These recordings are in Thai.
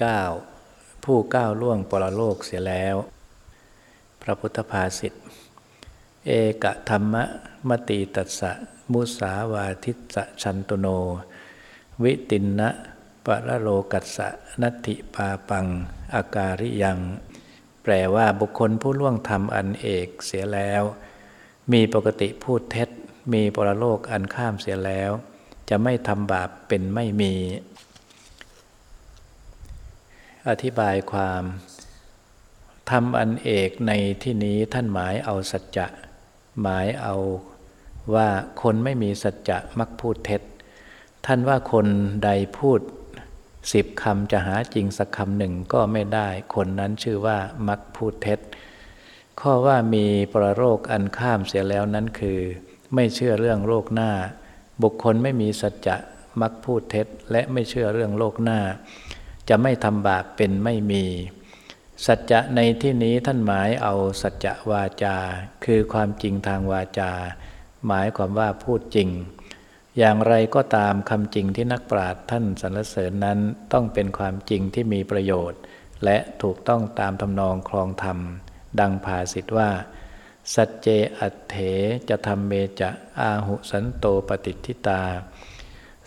9 ผู้ก้าวล่วงปรโลกเสียแล้ว พระพุทธภาษิต เอกธรรมะมติตัสสะมุสาวาทิสะชันตุโน วิตินนะปรโลกัสสะนัตถิปาปัง อาการิยัง แปลว่าบุคคลผู้ล่วงธรรมอันเอกเสียแล้ว มีปกติพูดเท็จ มีปรโลกอันข้ามเสียแล้ว จะไม่ทำบาปเป็นไม่มี อธิบายความทำอันเอกในที่นี้ท่านหมายเอาสัจจะหมายเอาว่าคนไม่มีสัจจะมักพูดเท็จ ท่านว่าคนใดพูดสิบคำจะหาจริงสักคำหนึ่งก็ไม่ได้ คนนั้นชื่อว่ามักพูดเท็จ ข้อว่ามีประโรคอันข้ามเสียแล้วนั้นคือ ไม่เชื่อเรื่องโลกหน้า บุคคลไม่มีสัจจะมักพูดเท็จ และไม่เชื่อเรื่องโลกหน้า จะไม่ทำบาปเป็นไม่มี สัจจะในที่นี้ท่านหมายเอาสัจจะวาจา คือความจริงทางวาจา หมายความว่าพูดจริง อย่างไรก็ตามคำจริงที่นักปราชญ์ท่านสรรเสริญนั้นต้องเป็นความจริงที่มีประโยชน์ และถูกต้องตามทำนองคลองธรรม ดังภาษิตว่าสัจเจอัตเถจะทำเมจะอาหุสันโตปฏิทิตา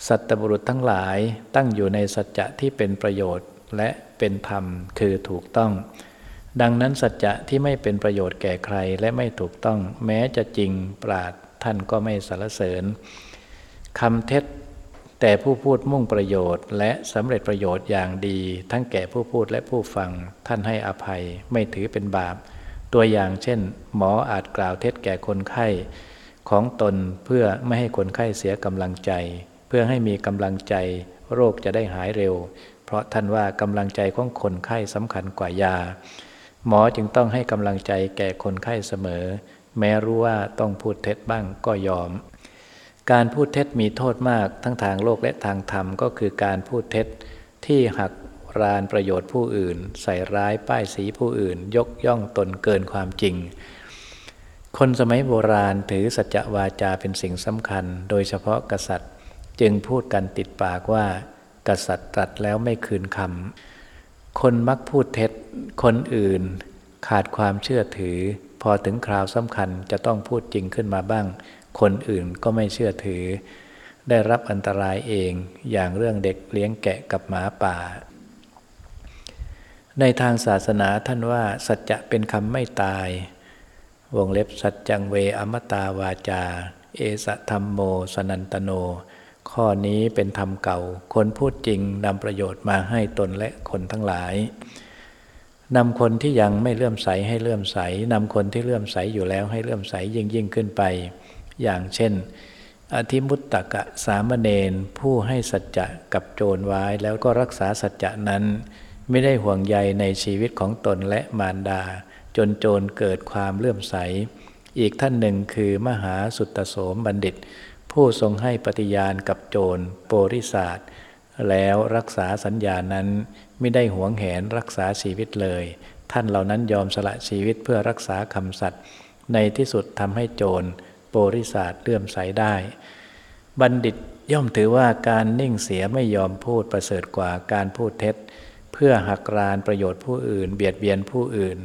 สัตบุรุษทั้งหลายตั้งอยู่ในสัจจะที่เป็นประโยชน์และเป็นธรรมคือถูกต้อง ดังนั้นสัจจะที่ไม่เป็นประโยชน์แก่ใครและไม่ถูกต้อง แม้จะจริงปราดท่านก็ไม่สรรเสริญคำเท็จแต่ผู้พูดมุ่งประโยชน์ และสำเร็จประโยชน์อย่างดี ทั้งแก่ผู้พูดและผู้ฟัง ท่านให้อภัยไม่ถือเป็นบาป ตัวอย่างเช่น หมออาจกล่าวเท็จแก่คนไข้ ของตนเพื่อไม่ให้คนไข้เสียกำลังใจ พื่อให้มีกำลังใจโรคจะได้หายเร็ว เพราะท่านว่ากำลังใจของคนไข้สำคัญกว่ายา หมอจึงต้องให้กำลังใจแก่คนไข้เสมอ แม้รู้ว่าต้องพูดเท็จบ้างก็ยอม การพูดเท็จมีโทษมากทั้งทางโลกและทางธรรมก็คือการพูดเท็จที่หักรานประโยชน์ผู้อื่น ใส่ร้ายป้ายสีผู้อื่น ยกย่องตนเกินความจริง คนสมัยโบราณถือสัจวาจาเป็นสิ่งสำคัญ โดยเฉพาะกษัตริย์ จึงพูดกันติดปากว่า กษัตริย์ตรัสแล้วไม่คืนคำคนมักพูดเท็จ คนอื่นขาดความเชื่อถือ พอถึงคราวสำคัญจะต้องพูดจริงขึ้นมาบ้าง คนอื่นก็ไม่เชื่อถือ ได้รับอันตรายเองอย่างเรื่องเด็กเลี้ยงแกะกับหมาป่า ในทางศาสนาท่านว่าสัจจะเป็นคำไม่ตาย วงเล็บสัจจังเวอมตาวาจา เอสธรรมโมสนันตโน ข้อนี้เป็นธรรมเก่า คนพูดจริงนำประโยชน์มาให้ตนและคนทั้งหลายนำคนที่ยังไม่เลื่อมใสให้เลื่อมใสนำคนที่เลื่อมใสอยู่แล้วให้เลื่อมใสยิ่งยิ่งขึ้นไป อย่างเช่น อธิมุตตกะสามเณรผู้ให้สัจจะกับโจรไว้แล้วก็รักษาสัจจะนั้น ไม่ได้ห่วงใยในชีวิตของตนและมารดา จนโจรเกิดความเลื่อมใส อีกท่านหนึ่งคือมหาสุตตโสมบัณฑิต ผู้ทรงให้ปฏิญาณกับโจรโปริศาสแล้วรักษาสัญญานั้นไม่ได้หวงแหนรักษาชีวิตเลย ท่านเหล่านั้นยอมสละชีวิตเพื่อรักษาคำสัตย์ในที่สุดทำให้โจรโปริศาสเลื่อมใสได้ บัณฑิตย่อมถือว่าการนิ่งเสียไม่ยอมพูดประเสริฐกว่าการพูดเท็จ เพื่อหักรานประโยชน์ผู้อื่น เบียดเบียนผู้อื่น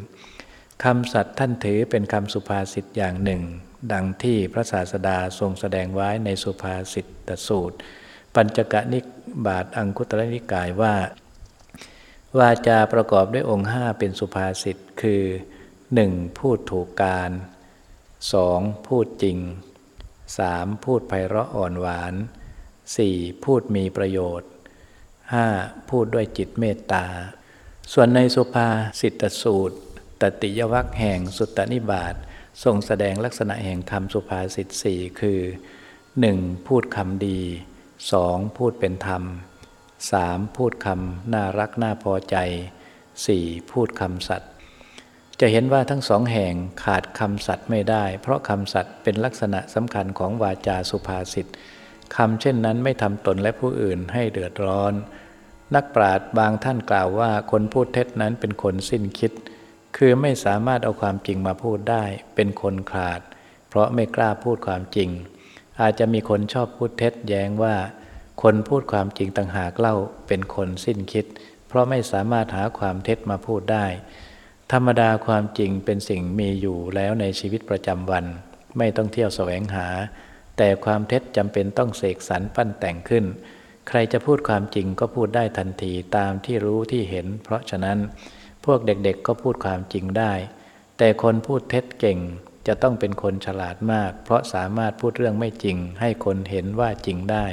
คำสัตย์ท่านถือเป็นคำสุภาษิตอย่างหนึ่ง ดังที่พระศาสดาทรงแสดงไว้ในสุภาษิตตสูตร ปัญจกนิบาทอังคุตรนิกายว่า วาจาประกอบด้วยองค์ห้าเป็นสุภาษิตคือ 1. พูดถูกการ 2. พูดจริง 3. พูดไพเราะอ่อนหวาน 4. พูดมีประโยชน์ 5. พูดด้วยจิตเมตตา ส่วนในสุภาสิทธสูตร ตติยวัคแห่งสุตตนิบาต ทรงแสดงลักษณะแห่งคำสุภาษิตสี่คือ 1. พูดคำดี 2. พูดเป็นธรรม 3. พูดคำน่ารักน่าพอใจ 4. พูดคำสัตย์จะเห็นว่าทั้งสองแห่งขาดคำสัตย์ไม่ได้ เพราะคำสัตย์เป็นลักษณะสำคัญของวาจาสุภาษิตคำเช่นนั้นไม่ทำตนและผู้อื่นให้เดือดร้อน นักปราชญ์บางท่านกล่าวว่าคนพูดเท็จนั้นเป็นคนสิ้นคิด คือไม่สามารถเอาความจริงมาพูดได้ เป็นคนขาด เพราะไม่กล้าพูดความจริง อาจจะมีคนชอบพูดเท็จแย้งว่า คนพูดความจริงต่างหากเล่าเป็นคนสิ้นคิด เพราะไม่สามารถหาความเท็จมาพูดได้ ธรรมดาความจริงเป็นสิ่งมีอยู่แล้วในชีวิตประจำวัน ไม่ต้องเที่ยวแสวงหา แต่ความเท็จจำเป็นต้องเสกสรรปั้นแต่งขึ้น ใครจะพูดความจริงก็พูดได้ทันทีตามที่รู้ที่เห็น เพราะฉะนั้น วกเด็กๆก็พูดความจริงได้ แต่คนพูดเท็จเก่งจะต้องเป็นคนฉลาดมาก เพราะสามารถพูดเรื่องไม่จริง ให้คนเห็นว่าจริงได้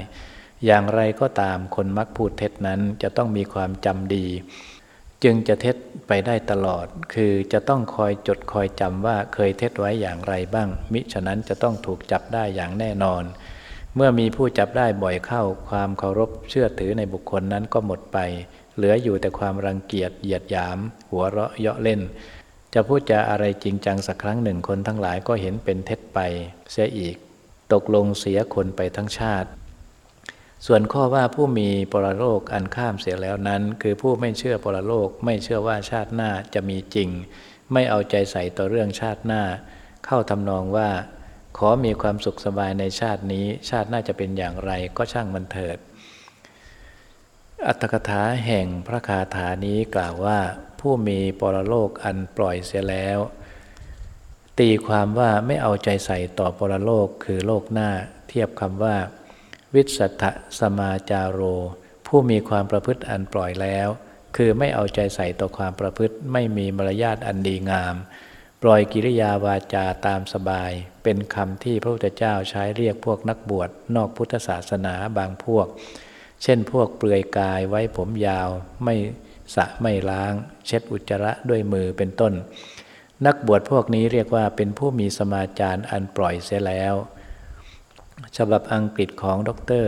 อย่างไรก็ตามคนมักพูดเท็จนั้นจะต้องมีความจำดี จึงจะเท็จไปได้ตลอด คือจะต้องคอยจดคอยจำว่าเคยเท็จไว้อย่างไรบ้าง มิฉะนั้นจะต้องถูกจับได้อย่างแน่นอน เมื่อมีผู้จับได้บ่อยเข้าความเคารพเชื่อถือในบุคคลนั้นก็หมดไป เหลืออยู่แต่ความรังเกียจเหยียดหยาม หัวเราะเยาะเล่น จะพูดจาอะไรจริงจังสักครั้งหนึ่งคนทั้งหลายก็เห็นเป็นเท็จไป เสียอีก ตกลงเสียคนไปทั้งชาติ ส่วนข้อว่าผู้มีปรโลกอันข้ามเสียแล้วนั้น คือผู้ไม่เชื่อปรโลกไม่เชื่อว่าชาติหน้าจะมีจริง ไม่เอาใจใส่ต่อเรื่องชาติหน้า เข้าทำนองว่า ขอมีความสุขสบายในชาตินี้ ชาติหน้าจะเป็นอย่างไรก็ช่างมันเถิด อัตถกถาแห่งพระคาถานี้กล่าวว่าผู้มีปรโลกอันปล่อยเสียแล้ว ตีความว่าไม่เอาใจใส่ต่อปรโลกคือโลกหน้า เทียบคำว่า วิสัทสมาจาโร ผู้มีความประพฤติอันปล่อยแล้ว คือไม่เอาใจใส่ต่อความประพฤติไม่มีมารยาทอันดีงาม ปล่อยกิริยาวาจาตามสบาย เป็นคำที่พระพุทธเจ้าใช้เรียกพวกนักบวชนอกพุทธศาสนาบางพวก เช่นพวกเปลือยกายไว้ผมยาวไม่สะไม่ล้าง เช็ดอุจจาระด้วยมือเป็นต้น นักบวชพวกนี้เรียกว่าเป็นผู้มีสมาจารอันปล่อยเสียแล้ว ฉบับอังกฤษของดร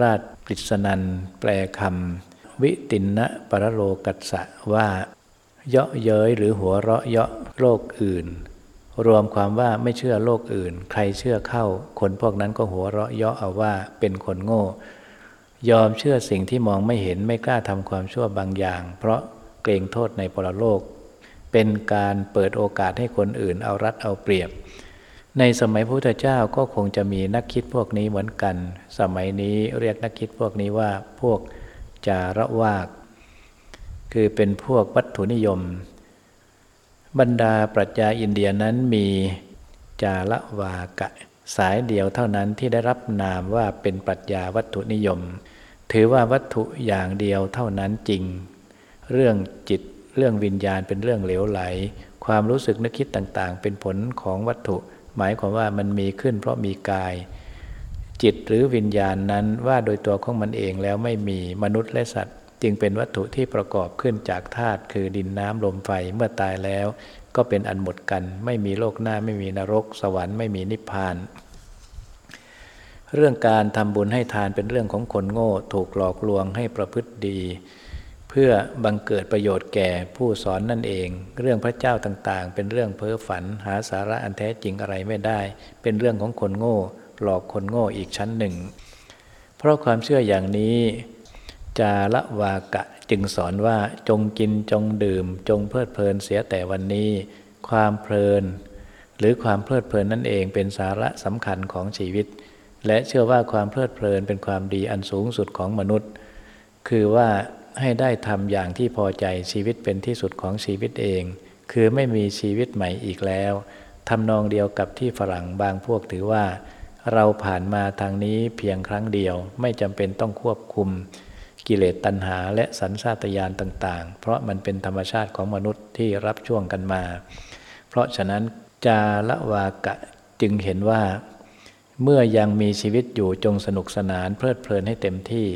ราชกฤษนันแปลคำวิตินะปรโลกัสสะว่า เยาะเย้ยหรือหัวเราะเยาะโลกอื่น รวมความว่าไม่เชื่อโลกอื่น ใครเชื่อเข้า คนพวกนั้นก็หัวเราะเยาะเอาว่าเป็นคนโง่ ยอมเชื่อสิ่งที่มองไม่เห็นไม่กล้าทำความชั่วบางอย่าง เพราะเกรงโทษในปรโลก เป็นการเปิดโอกาสให้คนอื่นเอารัดเอาเปรียบ ในสมัยพระพุทธเจ้าก็คงจะมีนักคิดพวกนี้เหมือนกัน สมัยนี้เรียกนักคิดพวกนี้ว่าพวกจาระวาก คือเป็นพวกวัตถุนิยม บรรดาปรัชญาอินเดียนั้นมีจาระวากะ สายเดียวเท่านั้นที่ได้รับนามว่าเป็นปรัชญาวัตถุนิยม ถือว่าวัตถุอย่างเดียวเท่านั้นจริง เรื่องจิตเรื่องวิญญาณเป็นเรื่องเหลวไหล ความรู้สึกนึกคิดต่างๆ เป็นผลของวัตถุ หมายความว่ามันมีขึ้นเพราะมีกาย จิตหรือวิญญาณนั้นว่าโดยตัวของมันเองแล้วไม่มีมนุษย์และสัตว์ จึงเป็นวัตถุที่ประกอบขึ้นจากธาตุคือดินน้ำลมไฟเมื่อตายแล้ว ก็เป็นอันหมดกัน ไม่มีโลกหน้าไม่มีนรก สวรรค์ไม่มีนิพพาน เรื่องการทำบุญให้ทานเป็นเรื่องของคนโง่ ถูกหลอกลวงให้ประพฤติดี เพื่อบังเกิดประโยชน์แก่ผู้สอนนั่นเอง เรื่องพระเจ้าต่างๆ เป็นเรื่องเพ้อฝัน หาสาระอันแท้จริงอะไรไม่ได้ เป็นเรื่องของคนโง่ หลอกคนโง่อีกชั้นหนึ่ง เพราะความเชื่ออย่างนี้ จาละวากะจึงสอนว่าจงกินจงดื่ม จงเพลิดเพลินเสียแต่วันนี้ ความเพลิน หรือความเพลิดเพลินนั่นเองเป็นสาระสำคัญของชีวิต และเชื่อว่าความเพลิดเพลินเป็นความดีอันสูงสุดของมนุษย์ คือว่าให้ได้ทำอย่างที่พอใจชีวิตเป็นที่สุดของชีวิตเอง คือไม่มีชีวิตใหม่อีกแล้วทำนองเดียวกับที่ฝรั่งบางพวกถือว่า เราผ่านมาทางนี้เพียงครั้งเดียว ไม่จำเป็นต้องควบคุม กิเลสตัณหาและสันชาตญาณต่างๆ เพราะมันเป็นธรรมชาติของมนุษย์ที่รับช่วงกันมา เพราะฉะนั้นจาละวากะจึงเห็นว่า เมื่อยังมีชีวิตอยู่จงสนุกสนานเพลิดเพลินให้เต็มที่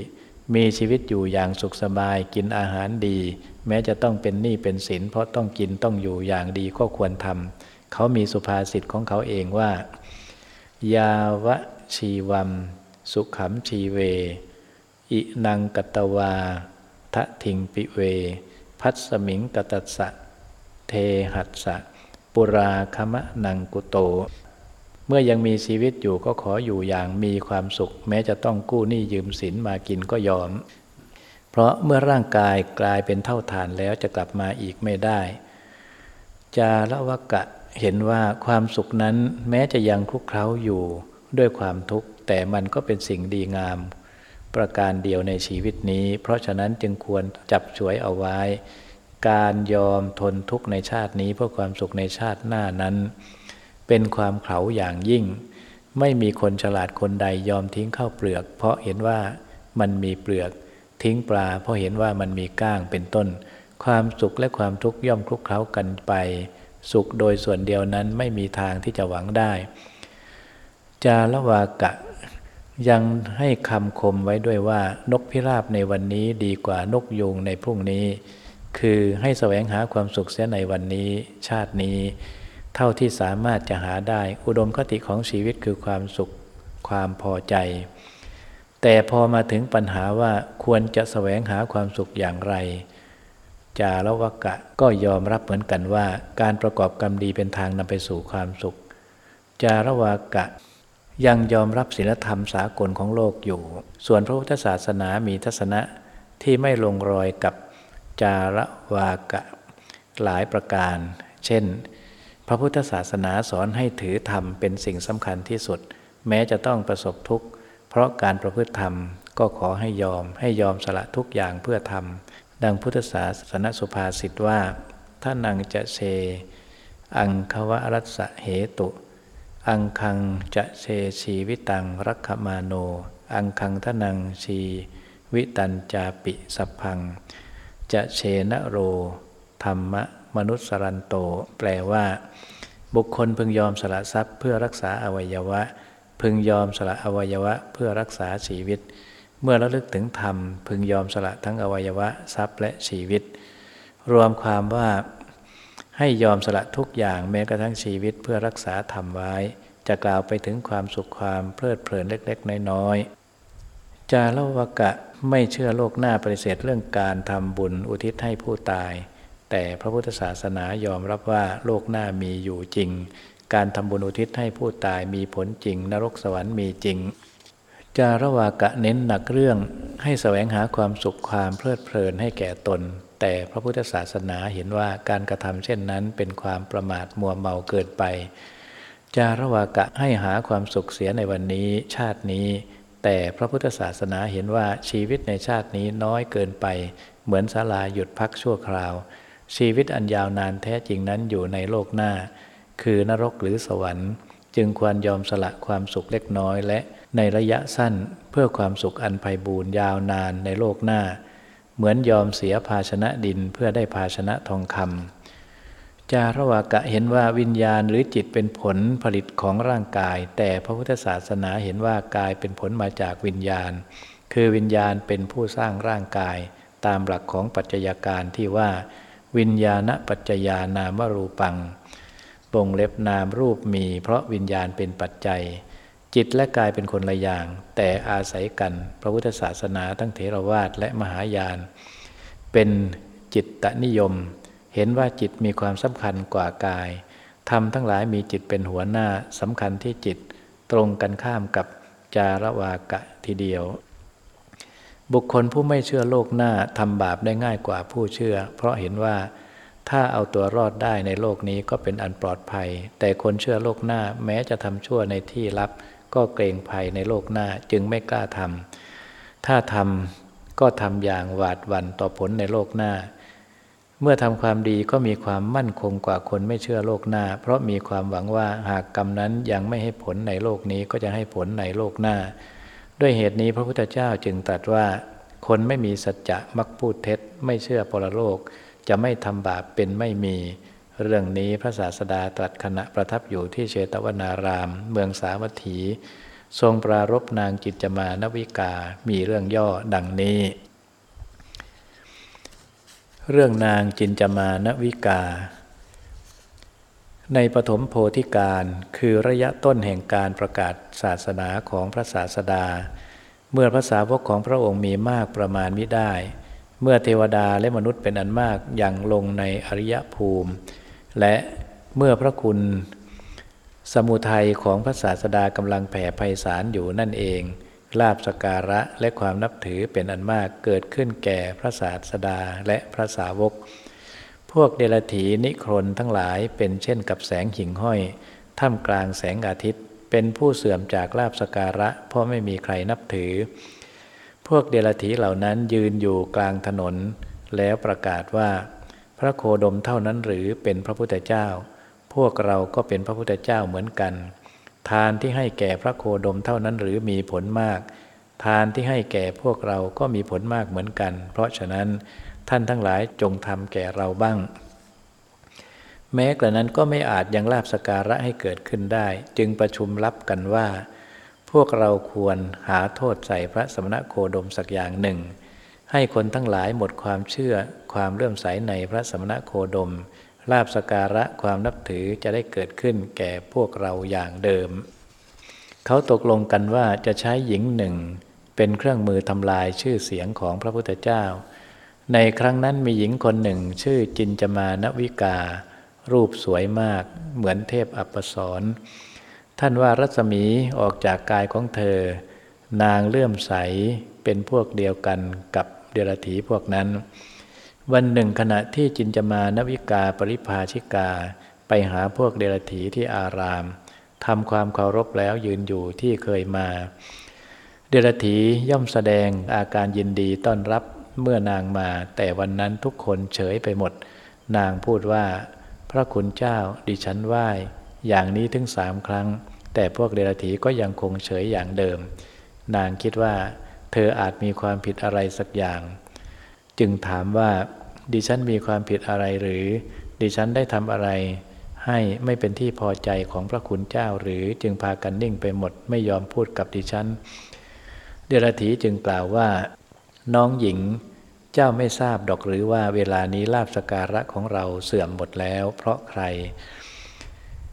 มีชีวิตอยู่อย่างสุขสบายกินอาหารดี แม้จะต้องเป็นหนี้เป็นสินเพราะต้องกินต้องอยู่อย่างดีก็ควรทำเขามีสุภาษิตของเขาเองว่า ยาวะชีวัม สุขมชีเว อินังกตวาทะทิงปิเว พัสมิงกตัสสะ เทหัสสะ ปุราคมะนังกุโต เมื่อยังมีชีวิตอยู่ก็ขออยู่อย่างมีความสุข แม้จะต้องกู้หนี้ยืมสินมากินก็ยอม เพราะเมื่อร่างกายกลายเป็นเท่าฐานแล้วจะกลับมาอีกไม่ได้ จาละวกะเห็นว่าความสุขนั้นแม้จะยังคลุกเคล้าอยู่ด้วยความทุกข์ แต่มันก็เป็นสิ่งดีงาม ประการเดียวในชีวิตนี้ เพราะฉะนั้นจึงควรจับฉวยเอาไว้ การยอมทนทุกข์ในชาตินี้เพื่อความสุขในชาติหน้านั้น เป็นความเขาอย่างยิ่ง ไม่มีคนฉลาดคนใดยอมทิ้งข้าวเปลือก เพราะเห็นว่ามันมีเปลือก ทิ้งปลา เพราะเห็นว่ามันมีก้างเป็นต้น ความสุขและความทุกข์ย่อมคลุกเคล้ากันไป สุขโดยส่วนเดียวนั้นไม่มีทางที่จะหวังได้ จาละวากะยังให้คำคมไว้ด้วยว่านกพิราบในวันนี้ดีกว่านกยูงในพรุ่งนี้ คือให้แสวงหาความสุขเสียในวันนี้ ชาตินี้ เท่าที่สามารถจะหาได้ อุดมคติของชีวิตคือความสุขความพอใจ แต่พอมาถึงปัญหาว่าควรจะแสวงหาความสุขอย่างไร จาละวกะก็ยอมรับเหมือนกันว่า การประกอบกรรมดีเป็นทางนำไปสู่ความสุข จาระวากะยังยอมรับศีลธรรมสากลของโลกอยู่ ส่วนพระพุทธศาสนามีทัศนะที่ไม่ลงรอยกับจาระวากะหลายประการ เช่น พระพุทธศาสนาสอนให้ถือธรรมเป็นสิ่งสำคัญที่สุด แม้จะต้องประสบทุกข์ เพราะการประพฤติธรรมก็ขอให้ยอมให้ยอมสละทุกอย่างเพื่อธรรม ดังพุทธศาสนสุภาษิตว่าถ้านังจะเช อังควรัสเหตุ อังคังจะเชชีวิตังรักขมาโน อังคังท่านังชีวิตันจาปิสัพพัง จะเชนะโร ธรรมะ มนุษสรันโต แปลว่า บุคคลพึงยอมสละทรัพย์ เพื่อรักษาอวัยวะ พึงยอมสละอวัยวะ เพื่อรักษาชีวิต เมื่อระลึกถึงธรรม พึงยอมสละทั้งอวัยวะทรัพย์และชีวิต รวมความว่าให้ยอมสละทุกอย่างแม้กระทั่งชีวิตเพื่อรักษาธรรมไว้ จะกล่าวไปถึงความสุขความเพลิดเพลินเล็กๆ น้อยๆจาลวกะไม่เชื่อโลกหน้าปฏิเสธเรื่องการทำบุญอุทิศให้ผู้ตาย แต่พระพุทธศาสนายอมรับว่าโลกหน้ามีอยู่จริง การทำบุญอุทิศให้ผู้ตายมีผลจริง นรกสวรรค์มีจริง จารวากะเน้นหนักเรื่องให้แสวงหาความสุขความเพลิดเพลินให้แก่ตน แต่พระพุทธศาสนาเห็นว่าการกระทำเช่นนั้นเป็นความประมาทมัวเมาเกินไป จารวากะให้หาความสุขเสียในวันนี้ชาตินี้ แต่พระพุทธศาสนาเห็นว่าชีวิตในชาตินี้น้อยเกินไป เหมือนศาลาหยุดพักชั่วคราว ชีวิตอันยาวนานแท้จริงนั้นอยู่ในโลกหน้า คือนรกหรือสวรรค์ จึงควรยอมสละความสุขเล็กน้อยและในระยะสั้นเพื่อความสุขอันไพบูรยาวนานในโลกหน้า เหมือนยอมเสียภาชนะดินเพื่อได้ภาชนะทองคำจาระวากะเห็นว่าวิญญาณหรือจิตเป็นผลผลิตของร่างกาย แต่พระพุทธศาสนาเห็นว่ากายเป็นผลมาจากวิญญาณ คือวิญญาณเป็นผู้สร้างร่างกาย ตามหลักของปัจจัยการที่ว่า วิญญาณปัจจยานามรูปังวงเล็บนามรูปมี เพราะวิญญาณเป็นปัจจัย จิตและกายเป็นคนละอย่าง แต่อาศัยกัน พระพุทธศาสนาทั้งเถรวาทและมหายาน เป็นจิตตนิยม เห็นว่าจิตมีความสำคัญกว่ากายทำทั้งหลายมีจิตเป็นหัวหน้าสำคัญที่จิต ตรงกันข้ามกับจารวากะทีเดียว บุคคลผู้ไม่เชื่อโลกหน้าทำบาปได้ง่ายกว่าผู้เชื่อ เพราะเห็นว่าถ้าเอาตัวรอดได้ในโลกนี้ก็เป็นอันปลอดภัย แต่คนเชื่อโลกหน้าแม้จะทำชั่วในที่ลับ ก็เกรงภัยในโลกหน้าจึงไม่กล้าทำถ้าทำก็ทำอย่างหวาดหวั่นต่อผลในโลกหน้า เมื่อทำความดีก็มีความมั่นคงกว่าคนไม่เชื่อโลกหน้า เพราะมีความหวังว่าหากกรรมนั้นยังไม่ให้ผลในโลกนี้ก็จะให้ผลในโลกหน้า ด้วยเหตุนี้พระพุทธเจ้าจึงตรัสว่า คนไม่มีสัจจะมักพูดเท็จ ไม่เชื่อปรโลก จะไม่ทำบาปเป็นไม่มี เรื่องนี้พระศาสดาตรัสขณะประทับอยู่ที่เชตวนาราม เมืองสาวัตถี ทรงปรารบนางจิตจมานวิกา มีเรื่องย่อดังนี้ เรื่องนางจินจมานวิกา ในปฐมโพธิการคือระยะต้นแห่งการประกาศศาสนาของพระศาสดา เมื่อพระสาวกของพระองค์มีมากประมาณมิได้ เมื่อเทวดาและมนุษย์เป็นอันมากอย่างลงในอริยภูมิ และเมื่อพระคุณ สมุทัยของพระศาสดากำลังแผ่ไพศาลอยู่นั่นเองลาบสการะและความนับถือเป็นอันมากเกิดขึ้นแก่พระศาสดาและพระสาวก พวกเดลถีนิครนทั้งหลายเป็นเช่นกับแสงหิ่งห้อยท่ามกลางแสงอาทิตย์ เป็นผู้เสื่อมจากลาบสการะ เพราะไม่มีใครนับถือ พวกเดรัจฉีเหล่านั้นยืนอยู่กลางถนน แล้วประกาศว่า พระโคดมเท่านั้นหรือเป็นพระพุทธเจ้า พวกเราก็เป็นพระพุทธเจ้าเหมือนกัน ทานที่ให้แก่พระโคดมเท่านั้นหรือมีผลมาก ทานที่ให้แก่พวกเราก็มีผลมากเหมือนกัน เพราะฉะนั้น ท่านทั้งหลายจงทำแก่เราบ้าง แม้กระนั้นก็ไม่อาจยังลาบสการะให้เกิดขึ้นได้ จึงประชุมรับกันว่า พวกเราควรหาโทษใส่พระสมณโคดมสักอย่างหนึ่ง ให้คนทั้งหลายหมดความเชื่อความเลื่อมใสในพระสมณโคดมลาบสการะความนับถือจะได้เกิดขึ้นแก่พวกเราอย่างเดิม เขาตกลงกันว่าจะใช้หญิงหนึ่ง เป็นเครื่องมือทำลายชื่อเสียงของพระพุทธเจ้า ในครั้งนั้นมีหญิงคนหนึ่งชื่อจินจมานวิกา รูปสวยมาก เหมือนเทพอัปสรท่านว่ารัศมีออกจากกายของเธอ นางเลื่อมใสเป็นพวกเดียวกันกับเดรถีพวกนั้น วันหนึ่งขณะที่จินจมานวิกาปริภาชิกา ไปหาพวกเดรถีที่อารามทำความเคารพแล้วยืนอยู่ที่เคยมา เดรถีย่อมแสดงอาการยินดีต้อนรับ เมื่อนางมาแต่วันนั้นทุกคนเฉยไปหมด นางพูดว่า พระคุณเจ้าดิฉันไหว้อย่างนี้ถึงสามครั้ง แต่พวกเดรัจฉีก็ยังคงเฉยอย่างเดิม นางคิดว่า เธออาจมีความผิดอะไรสักอย่าง จึงถามว่า ดิฉันมีความผิดอะไรหรือ ดิฉันได้ทำอะไร ให้ไม่เป็นที่พอใจของพระคุณเจ้าหรือจึงพากันนิ่งไปหมดไม่ยอมพูดกับดิฉัน เดรัจฉีจึงกล่าวว่า น้องหญิงเจ้าไม่ทราบดอกหรือว่าเวลานี้ลาบสการะของเราเสื่อมหมดแล้ว เพราะใคร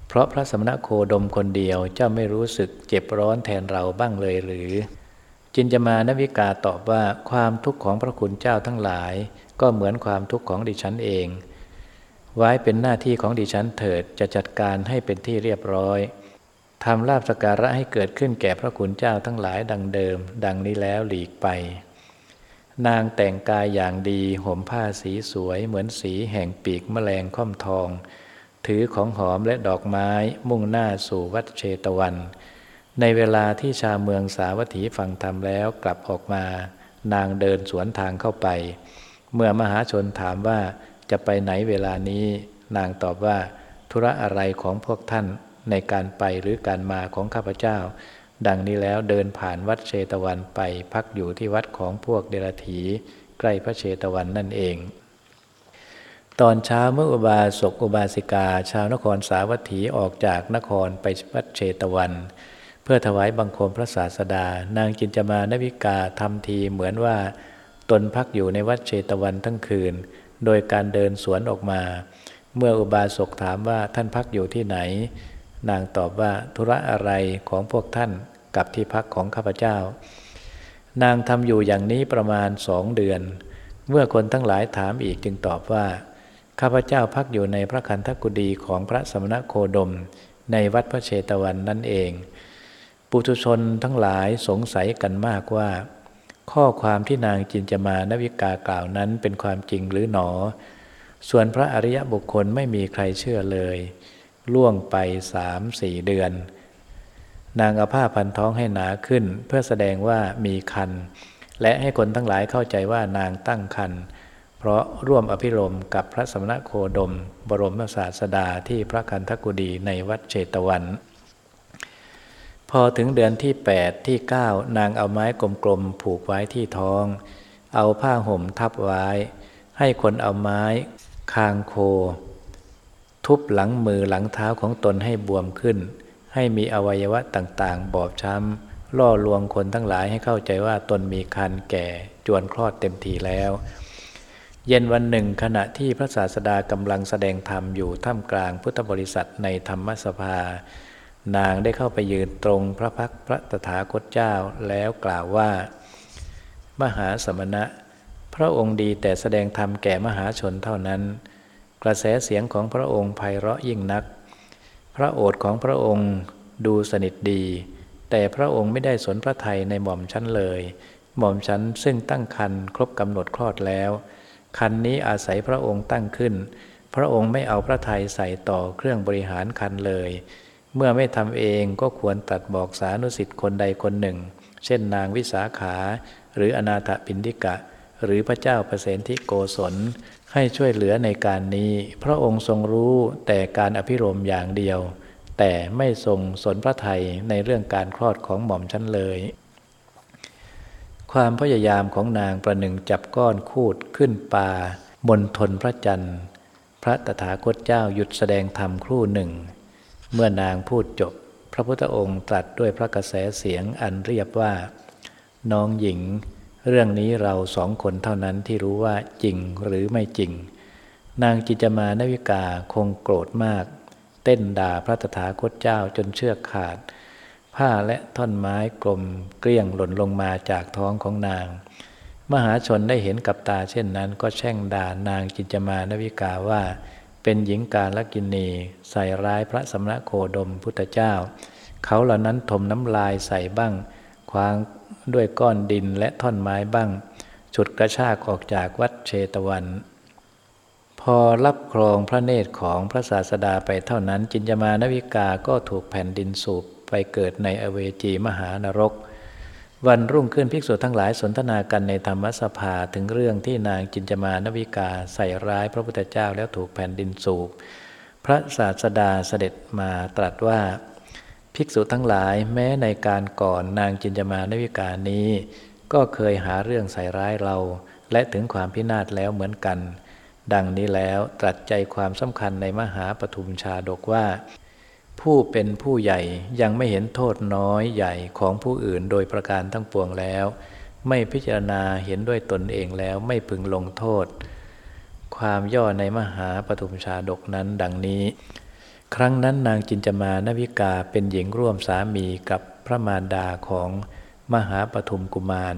เพราะพระสมณโคดมคนเดียวเจ้าไม่รู้สึกเจ็บร้อนแทนเราบ้างเลยหรือ จินจมานวิกาตอบว่าความทุกข์ของพระคุณเจ้าทั้งหลาย ก็เหมือนความทุกข์ของดิฉันเอง ไว้เป็นหน้าที่ของดิฉันเถิดจะจัดการให้เป็นที่เรียบร้อยทำลาบสการะให้เกิดขึ้นแก่พระคุณเจ้าทั้งหลายดังเดิม ดังนี้แล้วหลีกไป นางแต่งกายอย่างดีห่มผ้าสีสวยเหมือนสีแห่งปีกแมลงค่อมทอง ถือของหอมและดอกไม้มุ่งหน้าสู่วัดเชตวัน ในเวลาที่ชาวเมืองสาวัตถีฟังธรรมแล้วกลับออกมา นางเดินสวนทางเข้าไป เมื่อมหาชนถามว่าจะไปไหนเวลานี้ นางตอบว่า ธุระอะไรของพวกท่านในการไปหรือการมาของข้าพเจ้า ดังนี้แล้วเดินผ่านวัดเชตวันไปพักอยู่ที่วัดของพวกเดรธีใกล้พระเชตวันนั่นเอง ตอนเช้าเมื่ออุบาสกอุบาสิกา ชาวนครสาวัตถีออกจากนครไปวัดเชตวัน เพื่อถวายบังคมพระศาสดา นางจินจมานวิกาทำทีเหมือนว่า ตนพักอยู่ในวัดเชตวันทั้งคืน โดยการเดินสวนออกมา เมื่ออุบาสกถามว่าท่านพักอยู่ที่ไหนนางตอบว่าธุระอะไรของพวกท่าน กับที่พักของข้าพเจ้า นางทำอยู่อย่างนี้ประมาณสองเดือน เมื่อคนทั้งหลายถามอีกจึงตอบว่า ข้าพเจ้าพักอยู่ในพระคันธกุฎีของพระสมณโคดม ในวัดพระเชตวันนั่นเอง ปุถุชนทั้งหลายสงสัยกันมากว่า ข้อความที่นางจินจมานวิกากล่าวนั้นเป็นความจริงหรือหนอ ส่วนพระอริยบุคคลไม่มีใครเชื่อเลยล่วงไปสามสี่เดือน นางเอาผ้าพันท้องให้หนาขึ้น เพื่อแสดงว่ามีคัน และให้คนทั้งหลายเข้าใจว่านางตั้งคัน เพราะร่วมอภิรมกับพระสมณโคดม บรมศาสดาที่พระคันธกุฎีในวัดเชตวัน พอถึงเดือนที่ 8 ที่ 9 นางเอาไม้กลมๆ ผูกไว้ที่ท้อง เอาผ้าห่มทับไว้ ให้คนเอาไม้คางโค ทุบหลังมือหลังเท้าของตนให้บวมขึ้น ให้มีอวัยวะต่างๆ บอบช้ำล่อลวงคนทั้งหลายให้เข้าใจว่าตนมีคันแก่จวนคลอดเต็มทีแล้ว เย็นวันหนึ่งขณะที่พระศาสดากำลังแสดงธรรมอยู่ท่ามกลางพุทธบริษัทในธรรมสภา นางได้เข้าไปยืนตรงพระพักพระตถาคตเจ้าแล้วกล่าวว่า มหาสมณะ พระองค์ดีแต่แสดงธรรมแก่มหาชนเท่านั้น กระแสเสียงของพระองค์ไพเราะยิ่งนัก พระโอษฐ์ของพระองค์ดูสนิทดี แต่พระองค์ไม่ได้สนพระไทยในหม่อมชั้นเลย หม่อมชั้นซึ่งตั้งคันครบกำหนดคลอดแล้ว คันนี้อาศัยพระองค์ตั้งขึ้น พระองค์ไม่เอาพระไทยใส่ต่อเครื่องบริหารคันเลย เมื่อไม่ทำเองก็ควรตัดบอกสานุสิทธิ์คนใดคนหนึ่ง เช่นนางวิสาขา หรืออนาถปินดิกะ หรือพระเจ้าประเสนทิโกศล ให้ช่วยเหลือในการนี้ พระองค์ทรงรู้แต่การอภิรมอย่างเดียว แต่ไม่ทรงสนพระไทยในเรื่องการคลอดของหม่อมชั้นเลย ความพยายามของนางประหนึ่งจับก้อนคูดขึ้นปาบนทนพระจันทร์ พระตถาคตเจ้าหยุดแสดงธรรมครู่หนึ่ง เมื่อนางพูดจบ พระพุทธองค์ตรัสด้วยพระกระแสเสียงอันเรียบว่า น้องหญิง เรื่องนี้เราสองคนเท่านั้นที่รู้ว่าจริงหรือไม่จริง นางจิจมานวิกาคงโกรธมาก เต้นด่าพระตถาคตเจ้าจนเชือกขาด ผ้าและท่อนไม้กลมเกลี้ยงหล่นลงมาจากท้องของนาง มหาชนได้เห็นกับตาเช่นนั้น ก็แช่งด่านางจิจมานวิกาว่า เป็นหญิงการลกินีใส่ร้ายพระสมณโคดมพุทธเจ้า เขาเหล่านั้นถมน้ำลายใส่บ้างควาง ด้วยก้อนดินและท่อนไม้บ้าง ฉุดกระชากออกจากวัดเชตวัน พอรับครองพระเนตรของพระศาสดาไปเท่านั้น จินจมานวิกาก็ถูกแผ่นดินสูบไปเกิดในอเวจีมหานรก วันรุ่งขึ้นภิกษุทั้งหลายสนทนากันในธรรมสภาถึงเรื่องที่นางจินจมานวิกาใส่ร้ายพระพุทธเจ้าแล้วถูกแผ่นดินสูบพระศาสดาเสด็จมาตรัสว่า ภิกษุทั้งหลายแม้ในการก่อนนางจินจมานวิกานี้ ก็เคยหาเรื่องใส่ร้ายเรา และถึงความพินาศแล้วเหมือนกัน ดังนี้แล้วตรัสใจความสำคัญในมหาปฐุมชาดกว่า ผู้เป็นผู้ใหญ่ยังไม่เห็นโทษน้อยใหญ่ของผู้อื่นโดยประการทั้งปวงแล้ว ไม่พิจารณาเห็นด้วยตนเองแล้วไม่พึงลงโทษ ความย่อในมหาปฐุมชาดกนั้นดังนี้ ครั้งนั้นนางจินจมานวิกาเป็นหญิงร่วมสามีกับพระมารดาของมหาปฐุมกุมาร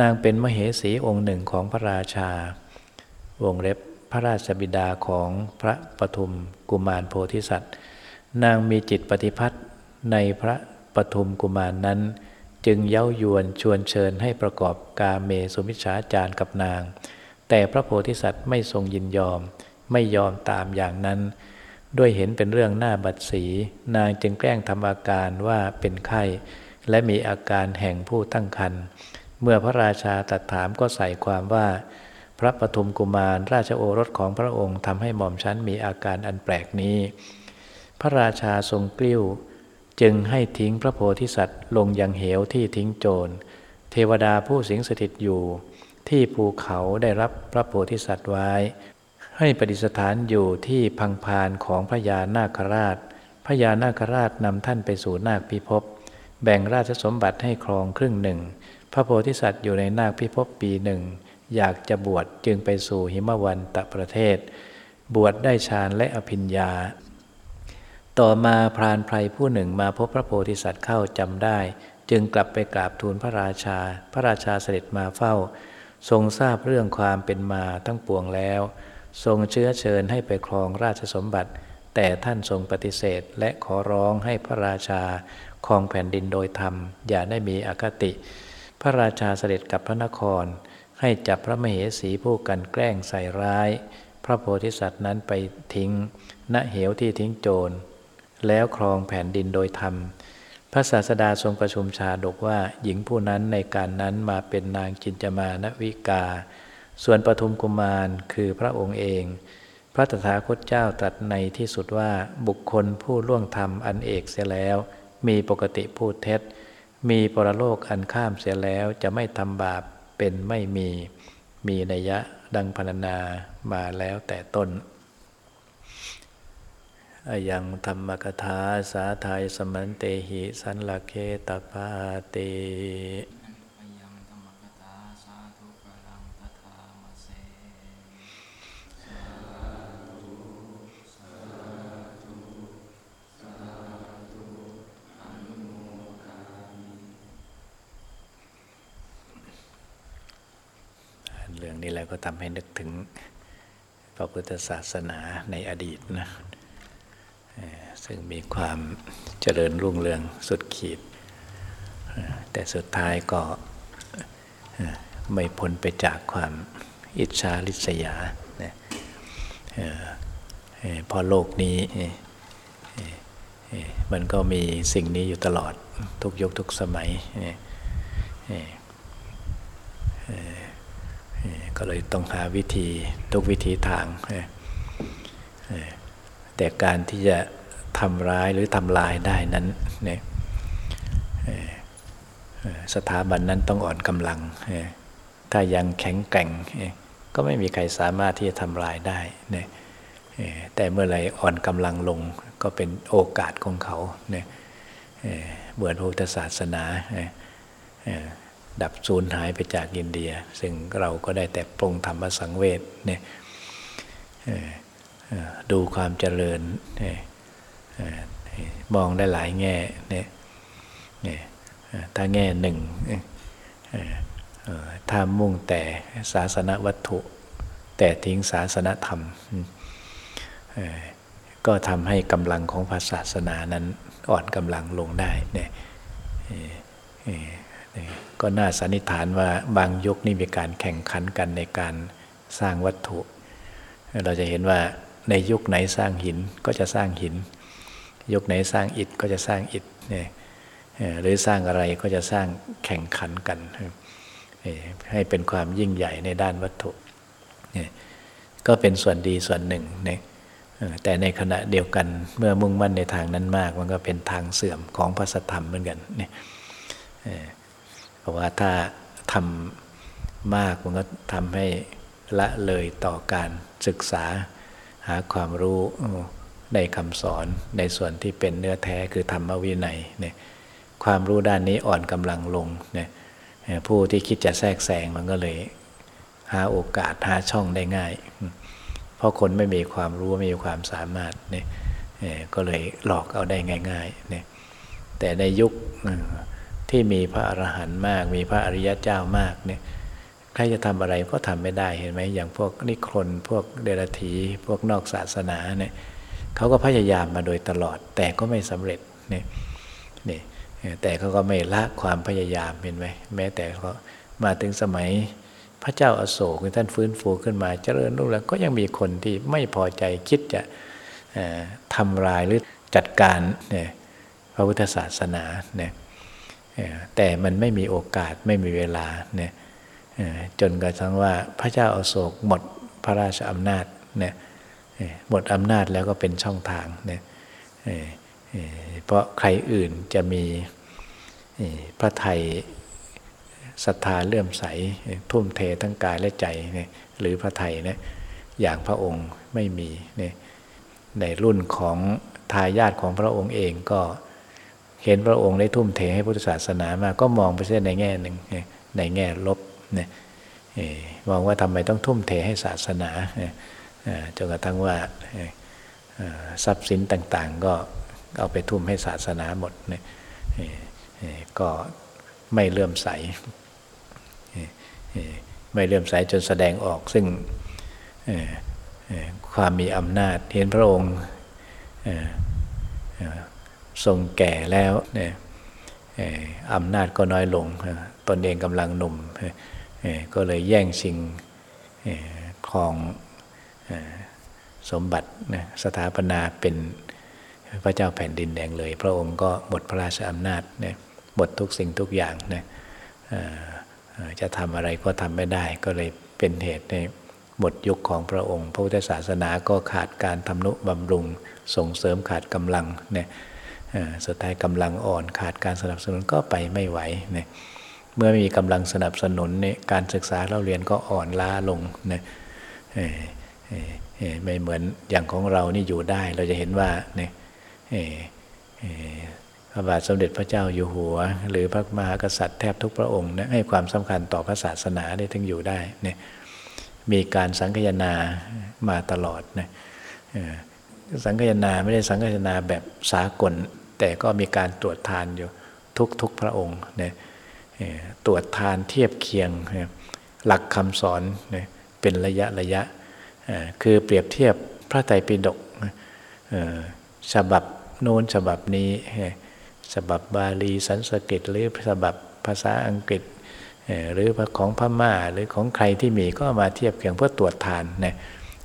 นางเป็นมเหสีองค์หนึ่งของพระราชา วงเล็บพระราชบิดาของพระปฐุมกุมารโพธิสัตว์ นางมีจิตปฏิพัทธ์ในพระปฐุมกุมารนั้น จึงเย้ายวนชวนเชิญให้ประกอบกาเมสุมิชฌาจารกับนาง แต่พระโพธิสัตว์ไม่ทรงยินยอมไม่ยอมตามอย่างนั้น ด้วยเห็นเป็นเรื่องหน้าบัดสี นางจึงแกล้งทำอาการว่าเป็นไข้ และมีอาการแห่งผู้ตั้งครรภ์เมื่อพระราชาตัดถามก็ใส่ความว่า พระปฐุมกุมารราชโอรสของพระองค์ทำให้หม่อมชั้นมีอาการอันแปลกนี้ พระราชาทรงกลิ้ว จึงให้ทิ้งพระโพธิสัตว์ลงยังเหวที่ทิ้งโจร เทวดาผู้สิงสถิตอยู่ ที่ภูเขาได้รับพระโพธิสัตว์ไว้ ให้ปฏิสถานอยู่ที่พังพานของพระยานาคราช พระยานาคราชนำท่านไปสู่นาคพิภพ แบ่งราชสมบัติให้ครองครึ่งหนึ่ง พระโพธิสัตว์อยู่ในนาคพิภพปีหนึ่ง อยากจะบวชจึงไปสู่หิมวันตะประเทศ บวชได้ฌานและอภิญญา ต่อมาพรานไพรผู้หนึ่งมาพบพระโพธิสัตว์เข้าจำได้ จึงกลับไปกราบทูลพระราชา พระราชาเสด็จมาเฝ้า ทรงทราบเรื่องความเป็นมาทั้งปวงแล้ว ทรงเชื้อเชิญให้ไปครองราชสมบัติ แต่ท่านทรงปฏิเสธ และขอร้องให้พระราชาครองแผ่นดินโดยธรรม อย่าได้มีอคติ พระราชาเสด็จกับพระนคร ให้จับพระมเหสีผู้กันแกล้งใส่ร้าย พระโพธิสัตว์นั้นไปทิ้ง ณเหวที่ทิ้งโจร แล้วครองแผ่นดินโดยธรรมพระศาสดาทรงประชุมชาดกว่าหญิงผู้นั้นในการนั้นมาเป็นนางจินจมานวิกา ส่วนปทุมกุมารคือพระองค์เอง พระตถาคตเจ้าตรัสในที่สุดว่าบุคคลผู้ล่วงธรรมอันเอกเสียแล้ว มีปกติพูดเท็จ มีปรโลกอันข้ามเสียแล้วจะไม่ทำบาปเป็นไม่มี มีนัยยะดังพรรณนามาแล้วแต่ต้นยังธรรมกถาสาไทยสมันเตหิสันลเคตปาเตเรื่องนี้แล้วก็ทำให้นึกถึงพระพุทธศาสนาในอดีตนะซึ่งมีความเจริญรุ่งเรืองสุดขีด แต่สุดท้ายก็ไม่พ้นไปจากความอิจฉาริษยาพอโลกนี้มันก็มีสิ่งนี้อยู่ตลอดทุกยุคทุกสมัย ก็เลยต้องหาวิธีทุกวิธีทาง แต่การที่จะทำร้ายหรือทำลายได้นั้นเนี่ยสถาบันนั้นต้องอ่อนกำลัง ถ้ายังแข็งแกร่ง ก็ไม่มีใครสามารถที่จะทำลายได้เนี่ยแต่เมื่อไรอ่อนกำลังลงก็เป็นโอกาสของเขาเนี่ยเบื่อพุทธศาสนา ดับสูญหายไปจากอินเดีย ซึ่งเราก็ได้แต่ปรงธรรมสังเวชเนี่ยดูความเจริญมองได้หลายแง่เนี่ยถ้าแง่หนึ่งถ้ามุ่งแต่ศาสนวัตถุ แต่ทิ้งศาสนธรรม ก็ทำให้กำลังของศาสนานั้นอ่อนกำลังลงได้เนี่ย ก็น่าสันนิษฐานว่าบางยุคนี่มีการแข่งขันกันในการสร้างวัตถุ เราจะเห็นว่าในยุคไหนสร้างหินก็จะสร้างหิน ยุคไหนสร้างอิฐก็จะสร้างอิฐเนี่ยหรือสร้างอะไรก็จะสร้างแข่งขันกันให้เป็นความยิ่งใหญ่ในด้านวัตถุก็เป็นส่วนดีส่วนหนึ่งนะแต่ในขณะเดียวกันเมื่อมุ่งมั่นในทางนั้นมาก มันก็เป็นทางเสื่อมของพระธรรมเหมือนกันเนี่ย ราะว่าถ้าทำมากมันก็ทำให้ละเลยต่อการศึกษาหาความรู้ในคำสอนในส่วนที่เป็นเนื้อแท้คือธรรมวินัยเนี่ยความรู้ด้านนี้อ่อนกำลังลงเนี่ยผู้ที่คิดจะแทรกแซงมันก็เลย หาโอกาสหาช่องได้ง่าย เพราะคนไม่มีความรู้ไม่มีความสามารถเนี่ยก็เลยหลอกเอาได้ง่ายๆเนี่ยแต่ในยุค ที่มีพระอรหันต์มาก มีพระอริยเจ้ามากเนี่ยใครจะทำอะไรก็ทำไม่ได้เห็นไหมอย่างพวกนิครนพวกเดรัจฉีพวกนอกศาสนาเนี่ยเขาก็พยายามมาโดยตลอด แต่ก็ไม่สำเร็จเนี่ยนี่แต่เขาก็ไม่ละความพยายามเห็นไหมแม้แต่เขามาถึงสมัยพระเจ้าอาโศกท่านฟื้นฟูขึ้นมาเจริญรุ่งเรืองก็ยังมีคนที่ไม่พอใจคิดจะทำลายหรือจัดการเนี่ยพระพุทธศาสนาเนี่ย แต่มันไม่มีโอกาสไม่มีเวลาเนี่ยจนกระทั่งว่าพระเจ้าอาโศกหมดพระราชอำนาจเนี่ยหมดอำนาจแล้วก็เป็นช่องทางเนี่ยเพราะใครอื่นจะมีพระไทยศรัทธาเลื่อมใสทุ่มเททั้งกายและใจหรือพระไทยเนี่ยอย่างพระองค์ไม่มีในรุ่นของทายาทของพระองค์เองก็ เห็นพระองค์ได้ทุ่มเทให้พุทธศาสนามาก็มองไปเส้นในแง่หนึ่งในแง่ลบนี่ยมองว่าทำไมต้องทุ่มเทให้ศาสนาจนกระทั่งว่าทรัพย์สินต่างๆ ก็เอาไปทุ่มให้ศาสนาหมดก็ไม่เลื่อมใสไม่เลื่อมใสจนแสดงออกซึ่งความมีอำนาจ เห็นพระองค์ ทรงแก่แล้วเนี่ยอำนาจก็น้อยลง ตนเองกำลังหนุ่ม ก็เลยแย่งชิงครองสมบัติสถาปนาเป็นพระเจ้าแผ่นดินแดงเลย พระองค์ก็หมดพระราชอำนาจเนี่ยหมดทุกสิ่งทุกอย่างเนี่ยจะทำอะไรก็ทำไม่ได้ ก็เลยเป็นเหตุในหมดยุคของพระองค์ พระพุทธศาสนาก็ขาดการทำนุบำรุงส่งเสริมขาดกำลังเนี่ย สุดท้ายกำลังอ่อนขาดการสนับสนุนก็ไปไม่ไหวเนี่ยเมื่อมีกำลังสนับสนุนเนี่ยการศึกษาเราเรียนก็อ่อนล้าลงเนี่ยไม่เหมือนอย่างของเรานี่อยู่ได้เราจะเห็นว่าเนี่ยพระบาทสมเด็จพระเจ้าอยู่หัว หรือพระมหากษัตริย์แทบทุกพระองค์นะให้ความสำคัญต่อพระศาสนาได้ถึงอยู่ได้เนี่ยมีการสังคยนามาตลอดนะสังคยนาไม่ได้สังคยนาแบบสากล แต่ก็มีการตรวจทานอยู่ทุกทุกพระองค์เนี่ยตรวจทานเทียบเคียงหลักคำสอนเป็นระยะระยะ คือเปรียบเทียบพระไตรปิฎกฉบับโน้นฉบับนี้ฉบับบาลีสันสกฤตหรือฉบับภาษาอังกฤษ หรือของพม่าหรือของใครที่มีก็มาเทียบเคียงเพื่อตรวจทานนี่ย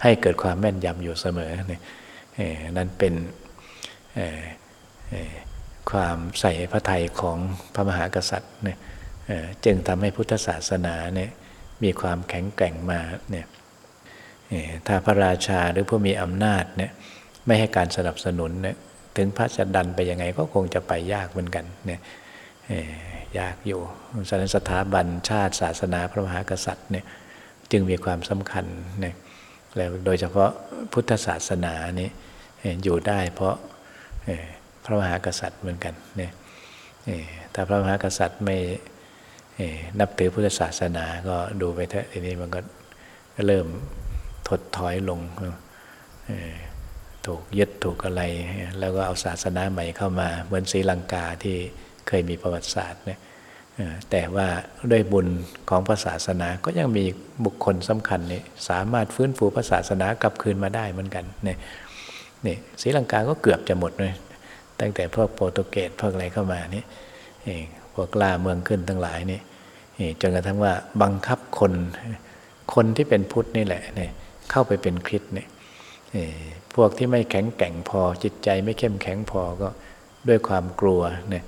ให้เกิดความแม่นยำอยู่เสมอเนี่ยนั่นเป็น ความใส่พระไทยของพระมหากษัตริย์เนี่ยจึงทำให้พุทธศาสนาเนี่ยมีความแข็งแกร่งมาเนี่ยถ้าพระราชาหรือผู้มีอำนาจเนี่ยไม่ให้การสนับสนุนเนี่ยถึงพระจะดันไปยังไงก็คงจะไปยากเหมือนกันเนี่ยยากอยู่สถานสถาบันชาติศาสนาพระมหากษัตริย์เนี่ยจึงมีความสำคัญเนี่ยแล้วโดยเฉพาะพุทธศาสนานี่อยู่ได้เพราะ พระมหากษัตริย์เหมือนกันเนี่ยถ้าพระมหากษัตริย์ไม่นับถือพุทธศาสนาก็ดูไปเถอะทีนี้มันก็เริ่มถดถอยลงถูกยึดถูกอะไร แล้วก็เอาศาสนาใหม่เข้ามา เหมือนศรีลังกาที่เคยมีประวัติศาสตร์เนี่ยแต่ว่าด้วยบุญของพระศาสนาก็ยังมีบุคคลสำคัญนี่สามารถฟื้นฟูพระศาสนากลับคืนมาได้เหมือนกันเนี่ยนี่ศรีลังกาก็เกือบจะหมดเลย ตั้งแต่พวกโปรตุเกสพวกอะไรเข้ามานี่พวกล่าเมืองขึ้นทั้งหลายนี่จนกระทั่งว่าบังคับคนคนที่เป็นพุทธนี่แหละเนี่ยเข้าไปเป็นคริสเนี่ยพวกที่ไม่แข็งแกร่งพอจิตใจไม่เข้มแข็งพอก็ด้วยความกลัวเนี่ย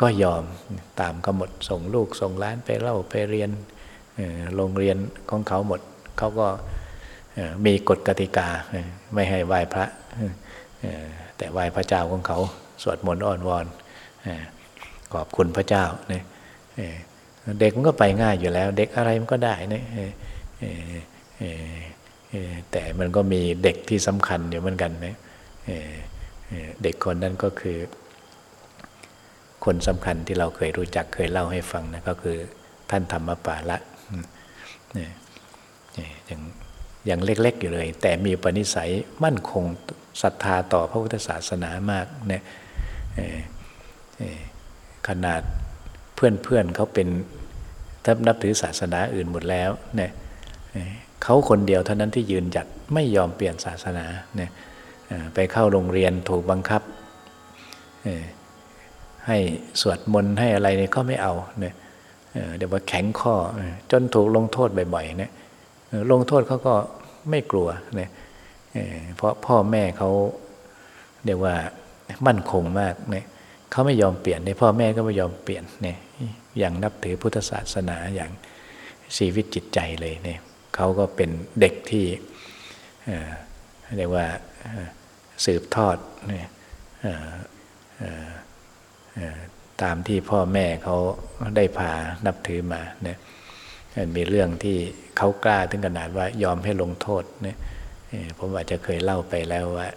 ก็ยอมตามกำหนดส่งลูกส่งล้านไปเล่าไปเรียนโรงเรียนของเขาหมดเขาก็มีกฎกติกาไม่ให้ไหว้พระแต่ไหว้พระเจ้าของเขา สวดมนต์อ้อนวอนขอบคุณพระเจ้าเนี่ยเด็กมันก็ไปง่ายอยู่แล้ว เด็กอะไรมันก็ได้เนี่ยแต่มันก็มีเด็กที่สำคัญอยู่เหมือนกันนะเด็กคนนั้นก็คือ คนสำคัญที่เราเคยรู้จักเคยเล่าให้ฟังนะก็คือท่านธรรมปาละอย่างอย่างเล็ก ๆ อยู่เลย แต่มีปณิสัยมั่นคงศรัทธาต่อพระพุทธศาสนามากเนี่ย ขนาดเพื่อนๆเขาเป็นถ้านับถือศาสนาอื่นหมดแล้วเนี่ยเขาคนเดียวเท่านั้นที่ยืนหยัดไม่ยอมเปลี่ยนศาสนาเนี่ยไปเข้าโรงเรียนถูกบังคับ ให้สวดมนต์ให้อะไรเนี่ยก็ไม่เอาเนี่ยเดี๋ยวว่าแข็งข้อจนถูกลงโทษบ่อยๆเนี่ยลงโทษเขาก็ไม่กลัวเนี่ยเพราะพ่อแม่เขาเรียกว่า มั่นคงมากเนี่ยเขาไม่ยอมเปลี่ยนในพ่อแม่ก็ไม่ยอมเปลี่ยนเนี่ยอย่างนับถือพุทธศาสนาอย่างชีวิตจิตใจเลยเนี่ยเขาก็เป็นเด็กที่เรียกว่าสืบทอดเนี่ยตามที่พ่อแม่เขาได้พานับถือมาเนี่ยมีเรื่องที่เขากล้าถึงขนาดว่ายอมให้ลงโทษเนี่ยผมอาจจะเคยเล่าไปแล้วว่า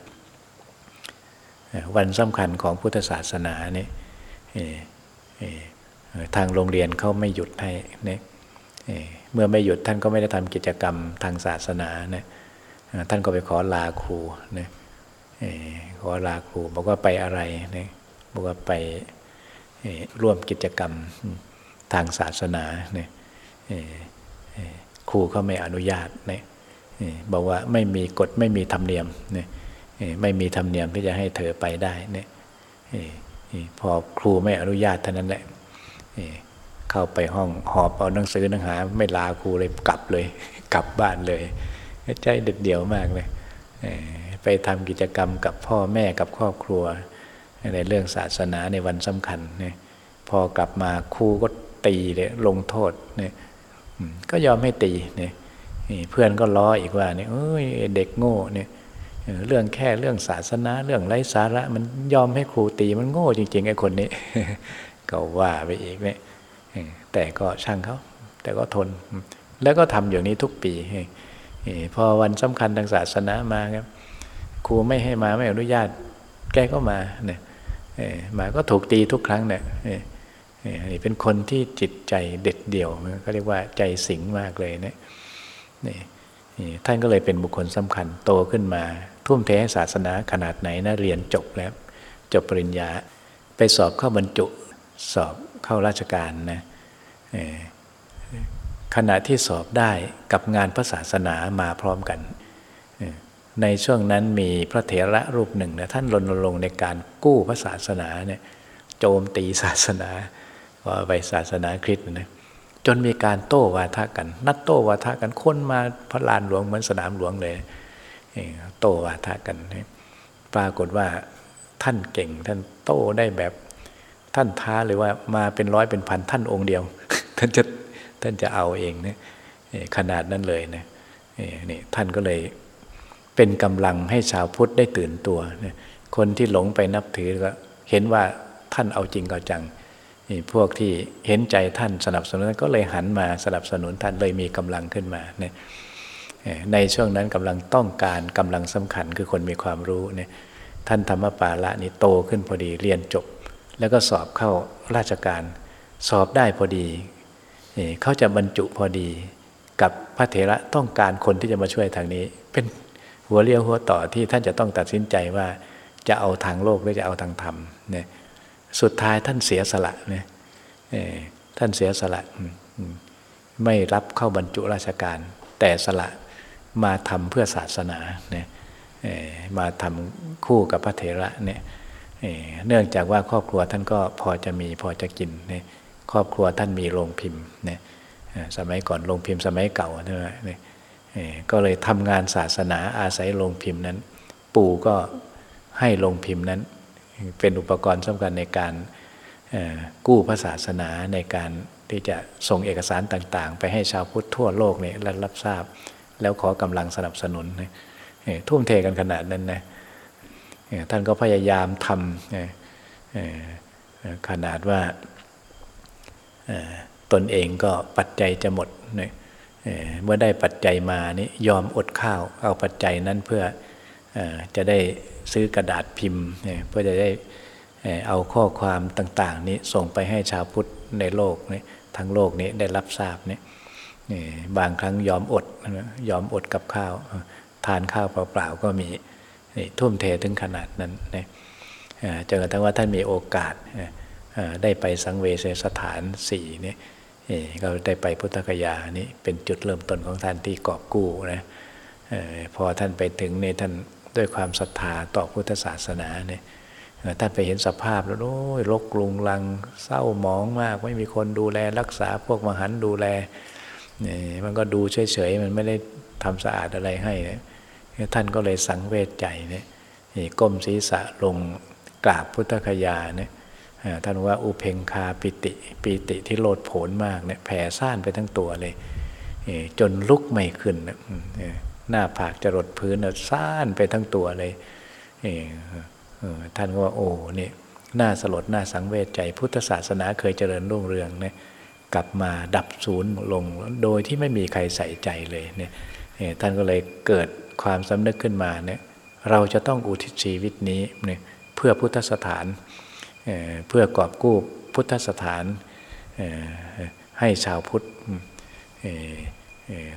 วันสำคัญของพุทธศาสนาเนี่ยทางโรงเรียนเขาไม่หยุดให้เนี่ยเมื่อไม่หยุดท่านก็ไม่ได้ทำกิจกรรมทางศาสนาเนี่ยท่านก็ไปขอลาครูเนี่ยขอลาครูบอกว่าไปอะไรเนี่ยบอกว่าไปร่วมกิจกรรมทางศาสนาเนี่ยครูเขาไม่อนุญาตเนี่ยบอกว่าไม่มีกฎไม่มีธรรมเนียมเนี่ย ไม่มีธรรมเนียมที่จะให้เธอไปได้เนี่ยพอครูไม่อนุญาตเท่านั้นแหละเข้าไปห้องหอบเอาหนังสือหนังหา ไม่ลาครูเลยกลับเลย กลับบ้านเลยใจเด็ดเดี่ยวมากเลยไปทำกิจกรรมกับพ่อแม่กับครอบครัว ในเรื่องศาสนาในวันสำคัญเนี่ยพอกลับมาครูก็ตีเลยลงโทษเนี่ยก็ยอมให้ตีเนี่ยเพื่อนก็ล้ออีกว่าเนี่ยเอ้ยเด็กโง่เนี่ย เรื่องแค่เรื่องศาสนา เรื่องไร้สาระ มันยอมให้ครูตีมันโง่จริงๆไอ้คนนี้ ก็ว่าไปอีกเนี่ยแต่ก็ช่างเขาแต่ก็ทน แล้วก็ทำอย่างนี้ทุกปีพอวันสำคัญทางศาสนามาครับครูไม่ให้มาไม่อนุญาต แกก็มาเนี่ยมาก็ถูกตีทุกครั้งเนี่ยนี่เป็นคนที่จิตใจเด็ดเดี่ยวก็เรียกว่าใจสิงมากเลยเนี่ยนี่ท่านก็เลยเป็นบุคคลสำคัญโตขึ้นมา ทุ่มเทให้ศาสนาขนาดไหนนะเรียนจบแล้ว จบปริญญา ไปสอบเข้าบรรจุสอบเข้าราชการนะขณะที่สอบได้กับงานพระศาสนามาพร้อมกัน ในช่วงนั้นมีพระเถระรูปหนึ่งนะท่านรณรงค์ในการกู้พระศาสนาเนี่ยโจมตีศาสนาว่าไปศาสนาคริสต์นะจนมีการโต้วาทะกัน นัดโต้วาทะกันคนมาพระลานหลวงเหมือนสนามหลวงเลย โต้วาทะกัน ปรากฏว่าท่านเก่งท่านโต้ได้แบบท่านท้าเลยว่ามาเป็นร้อยเป็นพันท่านองค์เดียว ท่านจะท่านจะเอาเองเนี่ยขนาดนั้นเลยนะนี่ท่านก็เลยเป็นกำลังให้ชาวพุทธได้ตื่นตัวคนที่หลงไปนับถือก็เห็นว่าท่านเอาจริงเอาจังนี่พวกที่เห็นใจท่านสนับสนุนก็เลยหันมาสนับสนุนท่านเลยมีกำลังขึ้นมาเนี่ย ในช่วงนั้นกำลังต้องการกำลังสำคัญคือคนมีความรู้เนี่ยท่านธรรมปาละนี่โตขึ้นพอดีเรียนจบ แล้วก็สอบเข้าราชการ สอบได้พอดี เขาจะบรรจุพอดี กับพระเถระต้องการคนที่จะมาช่วยทางนี้ เป็นหัวเรียวหัวต่อที่ท่านจะต้องตัดสินใจว่าจะเอาทางโลกหรือจะเอาทางธรรมเนี่ยสุดท้ายท่านเสียสละเนี่ยท่านเสียสละไม่รับเข้าบรรจุราชการ แต่สละ มาทำเพื่อศาสนาเนี่ยมาทำคู่กับพระเถระเนี่ยเนื่องจากว่าครอบครัวท่านก็พอจะมีพอจะกินเนี่ยครอบครัวท่านมีโรงพิมพ์เนี่ยสมัยก่อนโรงพิมพ์สมัยเก่าใช่ไหมเนี่ยก็เลยทำงานศาสนาอาศัยโรงพิมพ์นั้น ปู่ก็ให้โรงพิมพ์นั้น เป็นอุปกรณ์สำคัญในการกู้พระศาสนาในการที่จะส่งเอกสารต่าง ๆ ไปให้ชาวพุทธทั่วโลกเนี่ยรับทราบ แล้วขอกำลังสนับสนุนทุ่มเทกันขนาดนั้นนะท่านก็พยายามทำขนาดว่าตนเองก็ปัจจัยจะหมดเมื่อได้ปัจจัยมานี่ยอมอดข้าวเอาปัจจัยนั้นเพื่อจะได้ซื้อกระดาษพิมพ์ เพื่อจะได้เอาข้อความต่าง ๆ นี้ส่งไปให้ชาวพุทธในโลกนี้ทั้งโลกนี้ได้รับทราบนี่ บางครั้งยอมอดยอมอดกับข้าว ทานข้าวเปล่าๆก็มีทุ่มเทถึงขนาดนั้นนะจนกระทั่งว่าท่านมีโอกาสได้ไปสังเวชสถานสี่นี่ก็ได้ไปพุทธคยานี่เป็นจุดเริ่มต้นของท่านที่กอบกู้นะพอท่านไปถึงในท่านด้วยความศรัทธาต่อพุทธศาสนาเนี่ยท่านไปเห็นสภาพแล้วโอ้ยรกกรุงลังเศร้าหมองมาก ไม่มีคนดูแลรักษาพวกมหันดูแล นี่มันก็ดูเฉยๆมันไม่ได้ทำสะอาดอะไรให้นี่ยท่านก็เลยสังเวชใจเนี่ยก้มศีรษะลงกราบพุทธคยาเนี่ยท่านว่าอุเพงคาปิติปิติที่โลดโผนมากเนี่ยแผ่ซ่านไปทั้งตัวเลย จนลุกไม่ขึ้น หน้าผากจะรดพื้นซ่านไปทั้งตัวเลย ท่านก็ว่าโอ้นี่น่าสลดน่าสังเวชใจ พุทธศาสนาเคยเจริญรุ่งเรืองเนี่ย กลับมาดับศูนย์ลง โดยที่ไม่มีใครใส่ใจเลยเนี่ยท่านก็เลยเกิดความสำนึกขึ้นมาเนี่ยเราจะต้องอุทิศชีวิตนี้เนี่ยเพื่อพุทธสถานเพื่อกอบกู้พุทธสถานให้ชาวพุทธ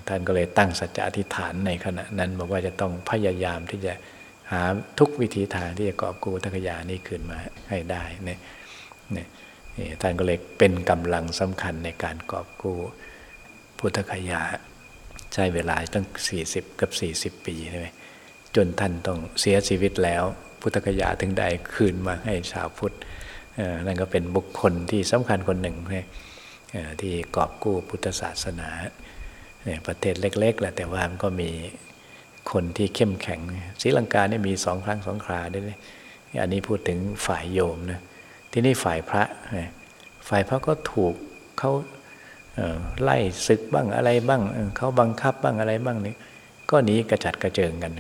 ท่านก็เลยตั้งสัจจะอธิษฐานในขณะนั้นบอกว่าจะต้องพยายามที่จะหาทุกวิธีทางที่จะกอบกู้ทักยานี้คืนมาให้ได้เนี่ย ท่านก็เลยเป็นกำลังสำคัญในการกอบกู้พุทธคยา ใช้เวลาตั้ง 40 กับ 40 ปีใช่ไหมจนท่านต้องเสียชีวิตแล้ว พุทธกยาถึงได้คืนมาให้ชาวพุทธนั่นก็เป็นบุคคลที่สำคัญคนหนึ่งที่กอบกู้พุทธศาสนาประเทศเล็ก ๆ แหละแต่ว่ามันก็มีคนที่เข้มแข็งศรีลังกาเนี่ยมีสองครั้งสองคราด้วยอันนี้พูดถึงฝ่ายโยมนะ ที่นี่ฝ่ายพระ ฝ่ายพระก็ถูกเขาไล่ศึกบ้างอะไรบ้างเขาบังคับบ้างอะไรบ้างนี่ก็หนีกระจัดกระเจิงกัน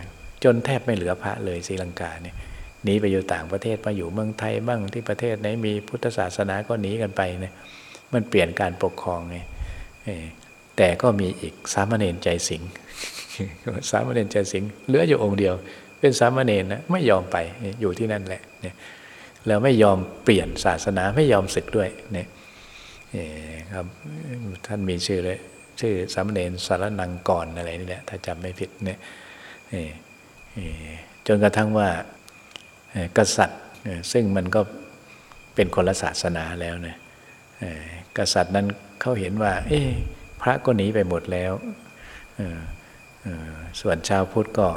จนแทบไม่เหลือพระเลยศรีลังกาเนี่ยหนีไปอยู่ต่างประเทศมาอยู่เมืองไทยบ้างที่ประเทศไหนมีพุทธศาสนาก็หนีกันไปเนี่ยมันเปลี่ยนการปกครองไงแต่ก็มีอีกสามเณรใจสิงสามเณรใจสิงเหลืออยู่องค์เดียว เป็นสามเณรนะไม่ยอมไปอยู่ที่นั่นแหละเนี่ย แล้วไม่ยอมเปลี่ยนศาสนาไม่ยอมศึกด้วยเนี่ยครับท่านมีชื่อเลยชื่อสามเณรสารนังกรอะไรนี่แหละถ้าจำไม่ผิดเนี่ยจนกระทั่งว่ากษัตริย์ซึ่งมันก็เป็นคนละศาสนาแล้วเนี่ยกษัตริย์นั้นเขาเห็นว่าพระก็หนีไปหมดแล้วส่วนชาวพุทธก็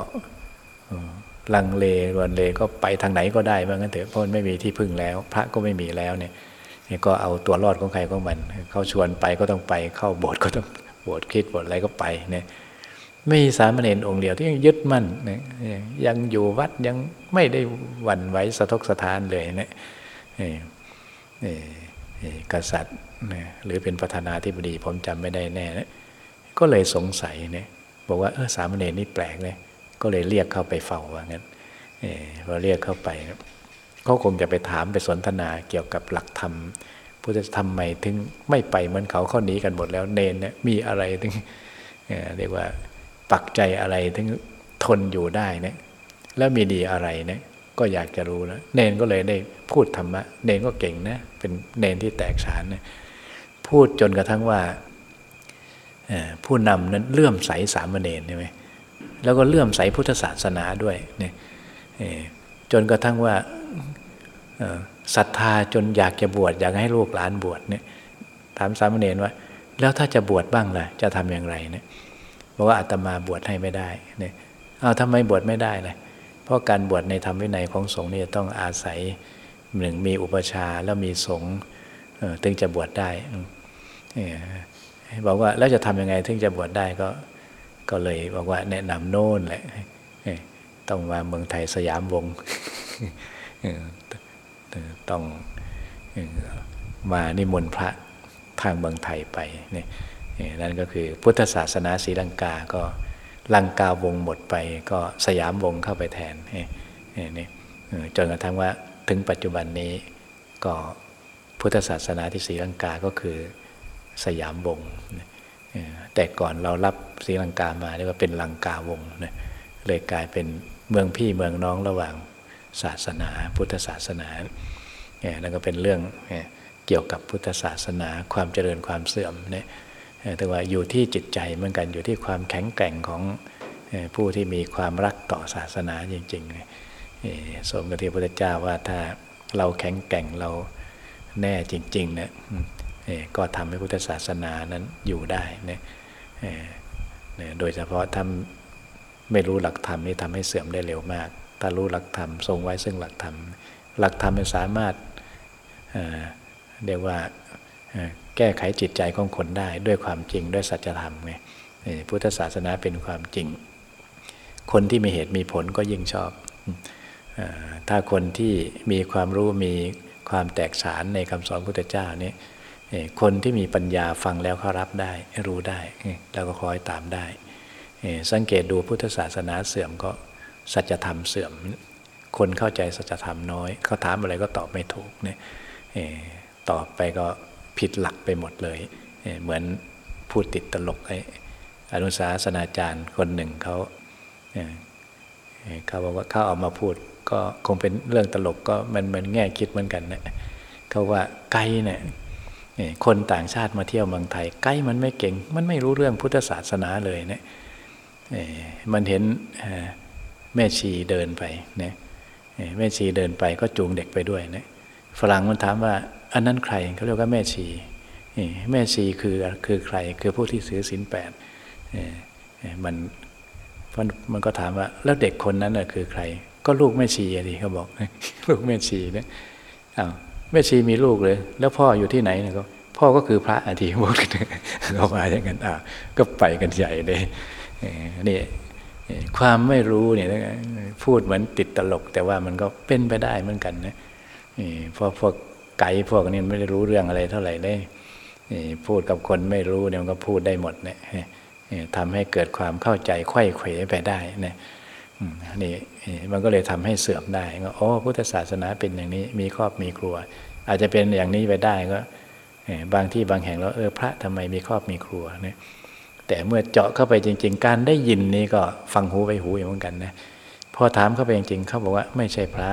ลังเลวนเลก็ไปทางไหนก็ได้ื่างั้นเถอะเพราะไม่มีที่พึ่งแล้ว พระก็ไม่มีแล้วเนี่ยก็เอาตัวรอดของใครของมัน เขาชวนไปก็ต้องไปเข้าโบสถ์ก็ต้องโบสถ์คิดโบสถ์อะไรก็ไปเนี่ยไม่สามเณรองค์เดียวที่ยังยึดมั่นนะยังอยู่วัดยังไม่ได้หวั่นไหวสะทกสะทานเลยเนะกษัตริย์หรือเป็นประธานาธิบดีผมจำไม่ได้แน่นะก็เลยสงสัยเนี่ยบอกว่าเออสามเณรนี่แปลกเลย ก็เลยเรียกเข้าไปเฝ้าว่างั้นเออพอเรียกเข้าไปเขาคงจะไปถามไปสนทนาเกี่ยวกับหลักธรรมพุทธธรรมไม่ถึงไม่ไปเหมือนเขาขาหนีกันหมดแล้วเนนเนี่ยมีอะไรถึงเรียกว่าปักใจอะไรถึงทนอยู่ได้เนี่ยแล้วมีดีอะไรเนี่ยก็อยากจะรู้แล้วเนนก็เลยได้พูดธรรมะเนนก็เก่งนะเป็นเนนที่แตกฉานนะพูดจนกระทั่งว่าผู้นำนั้นเลื่อมใสสามเณรใช่ไหม แล้วก็เลื่อมใสพุทธศาสนาด้วยเนี่ยจนกระทั่งว่าศรัทธาจนอยากจะบวชอยากให้ลูกหลานบวชเนี่ยถามสามเณรว่า แล้วถ้าจะบวชบ้างล่ะจะทำอย่างไรเนี่ยบอกว่าอาตมาบวชให้ไม่ได้เนี่ยเอาทำไมบวชไม่ได้เลยเพราะการบวชในธรรมวินัยของสงฆ์นี่ต้องอาศัยหนึ่งมีอุปชาแล้วมีสงฆ์ถึงจะบวชได้บอกว่าแล้วจะทำยังไงถึงจะบวชได้ก็ ก็เลยบอกว่าแนะนำโน่นแหละต้องมาเมืองไทยสยามวงต้องมานิมนต์พระทางเมืองไทยไปนี่นั่นก็คือพุทธศาสนาศรีลังกาก็ลังกาวงหมดไปก็สยามวงเข้าไปแทนนี่จนกระทั่งว่าถึงปัจจุบันนี้ก็พุทธศาสนาที่ศรีลังกาก็คือสยามวง แต่ก่อนเรารับศรีลังกามาเรียกว่าเป็นลังกาวงเลยกลายเป็นเมืองพี่เมืองน้องระหว่างศาสนา พุทธศาสนาเนี่ยนั่นก็เป็นเรื่องเกี่ยวกับพุทธศาสนาความเจริญความเสื่อมเนี่ยแต่ว่าอยู่ที่จิตใจเหมือนกันอยู่ที่ความแข็งแกร่งของผู้ที่มีความรักต่อศาสนาจริงๆสมกับที่พระพุทธเจ้าว่าถ้าเราแข็งแกร่งเราแน่จริงๆเนี่ย ก็ทำให้พุทธศาสนานั้นอยู่ได้เนี่ยโดยเฉพาะถ้าไม่รู้หลักธรรมนี่ทำให้เสื่อมได้เร็วมาก ถ้ารู้หลักธรรมทรงไว้ซึ่งหลักธรรม หลักธรรมมันสามารถเรียกว่าแก้ไขจิตใจของคนได้ด้วยความจริงด้วยสัจธรรมไงพุทธศาสนาเป็นความจริง คนที่มีเหตุมีผลก็ยิ่งชอบ ถ้าคนที่มีความรู้มีความแตกฉานในคำสอนพุทธเจ้านี่ คนที่มีปัญญาฟังแล้วเขารับได้ รู้ได้แล้วก็คอยตามได้ สังเกตดูพุทธศาสนาเสื่อมก็สัจธรรมเสื่อม คนเข้าใจสัจธรรมน้อย เขาถามอะไรก็ตอบไม่ถูกเนี่ยตอบไปก็ผิดหลักไปหมดเลย เหมือนพูดติดตลกไอ้อนุสาสนาจารย์คนหนึ่งเขาเขาบอกว่าเขาออกมาพูดก็คงเป็นเรื่องตลกก็มันมือนแง่คิดเหมือนกันนะเขาว่าไกด์เนี่ย คนต่างชาติมาเที่ยวเมืองไทยไกด์มันไม่เก่ง มันไม่รู้เรื่องพุทธศาสนาเลยเนะมันเห็นแม่ชีเดินไปเนี่ยแม่ชีเดินไปก็จูงเด็กไปด้วยนะฝรั่งมันถามว่า อันนั้นใครเขาเรียกว่าแม่ชีแม่ชีคือคือใครคือผู้ที่ซื้อสินแปดมันมันก็ถามว่า แล้วเด็กคนนั้นน่ะคือใคร ก็ลูกแม่ชีอะดิเขาบอก ลูกแม่ชีเนี่ยอ้าว แม่ชีมีลูกเลย แล้วพ่ออยู่ที่ไหนเนี่ยก็พ่อก็คือพระอาทิบอกเขามาอย่างนั้นอ้าวก็ไปกันใหญ่เลยนี่ความไม่รู้เนี่ยพูดเหมือนติดตลก แต่ว่ามันก็เป็นไปได้เหมือนกันนะพราะพวกไก่พวกนี้ไม่ได้รู้เรื่องอะไรเท่าไหร่เลยพูดกับคนไม่รู้เนี่ยมันก็พูดได้หมดเนี่ยทำให้เกิดความเข้าใจไข้เขวไปได้นะ นี่มันก็เลยทำให้เสื่อมได้ก็โอ้พุทธศาสนาเป็นอย่างนี้มีครอบมีครัว อาจจะเป็นอย่างนี้ไปได้ก็บางที่บางแห่งแล้วเออพระทำไมมีครอบมีครัวเนี่ยแต่เมื่อเจาะเข้าไปจริง ๆ การได้ยินนี้ก็ฟังหูไปหูอย่างเหมือนกันนะพอถามเข้าไปจริงๆเขาบอกว่าไม่ใช่พระ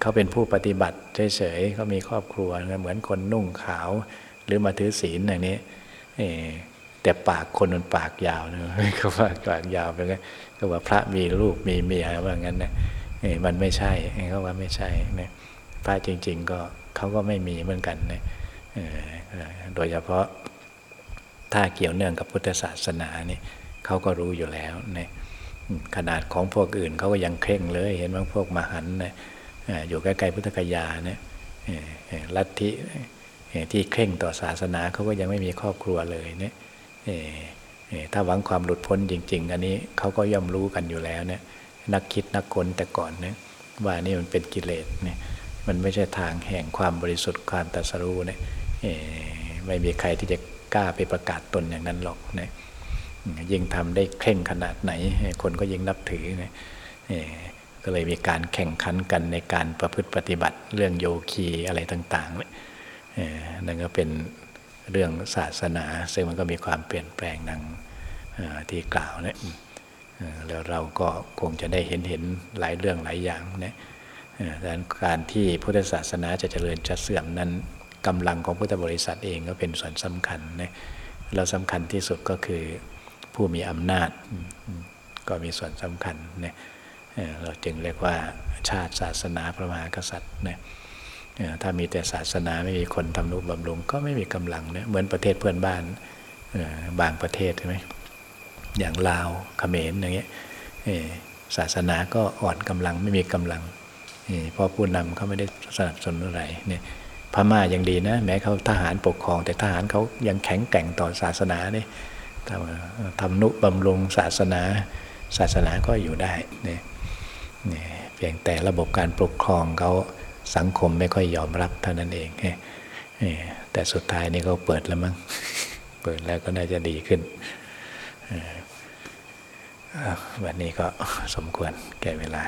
เขาเป็นผู้ปฏิบัติเฉยๆเขามีครอบครัวเหมือนคนนุ่งขาว หรือมาถือศีลอย่างนี้แต่ปากคนมันปากยาวนะเขาว่าปากยาวไปก็ ก็ว่าพระมีลูกมีเมียว่างั้นนะมันไม่ใช่เขาว่าไม่ใช่นะพระจริง ๆ ก็เขาก็ไม่มีเหมือนกันนะโดยเฉพาะถ้าเกี่ยวเนื่องกับพุทธศาสนานี่เขาก็รู้อยู่แล้วนะขนาดของพวกอื่นเขาก็ยังเคร่งเลย เห็นว่าพวกมหันนะอยู่ใกล้ๆพุทธกยาเนี่ยลัทธิที่เคร่งต่อศาสนาเขาก็ยังไม่มีครอบครัวเลยเนี่ย ถ้าหวังความหลุดพ้นจริง ๆ อันนี้เขาก็ย่อมรู้กันอยู่แล้วเนี่ยนักคิดนักคนแต่ก่อนเนี่ยว่านี่มันเป็นกิเลสเนี่ยมันไม่ใช่ทางแห่งความบริสุทธิ์ความตรัสรู้เนี่ยไม่มีใครที่จะกล้าไปประกาศตนอย่างนั้นหรอกนะยิ่งทำได้เคร่งขนาดไหน คนก็ยิ่งนับถือนะก็เลยมีการแข่งขันกันในการประพฤติปฏิบัติเรื่องโยคีอะไรต่างๆเลยนั่นก็เป็น เรื่องศาสนา ซึ่งมันก็มีความเปลี่ยนแปลงดังที่กล่าวเนี่ยแล้วเราก็คงจะได้เห็นเห็นหลายเรื่องหลายอย่างนะดังนั้นการที่พุทธศาสนาจะเจริญจะเสื่อมนั้นกำลังของพุทธบริษัทเองก็เป็นส่วนสำคัญนะเราสำคัญที่สุดก็คือผู้มีอำนาจก็มีส่วนสำคัญนะเราจึงเรียกว่าชาติศาสนาพระมหากษัตริย์นะ ถ้ามีแต่ศาสนาไม่มีคนทำนุบำรุง ก็ไม่มีกำลังเนี่ยเหมือนประเทศเพื่อนบ้านบางประเทศใช่ไหมอย่างลาวเขมรอย่างเงี้ยศาสนาก็อ่อนกำลังไม่มีกำลังเพราะผู้นำเขาไม่ได้สนับสนุนอะไรเนี่ยพม่ายังดีนะ แม้เขาทหารปกครอง แต่ทหารเขายังแข็งแกร่งต่อศาสนาเนี่ยทำนุบำรุงศาสนา ศาสนาก็อยู่ได้เนี่ยเพียงแต่ระบบการปกครองเขา สังคมไม่ค่อยยอมรับเท่านั้นเองแต่สุดท้ายนี่ก็เปิดแล้วมั้งเปิดแล้วก็น่าจะดีขึ้นวันนี้ก็สมควรแก่เวลา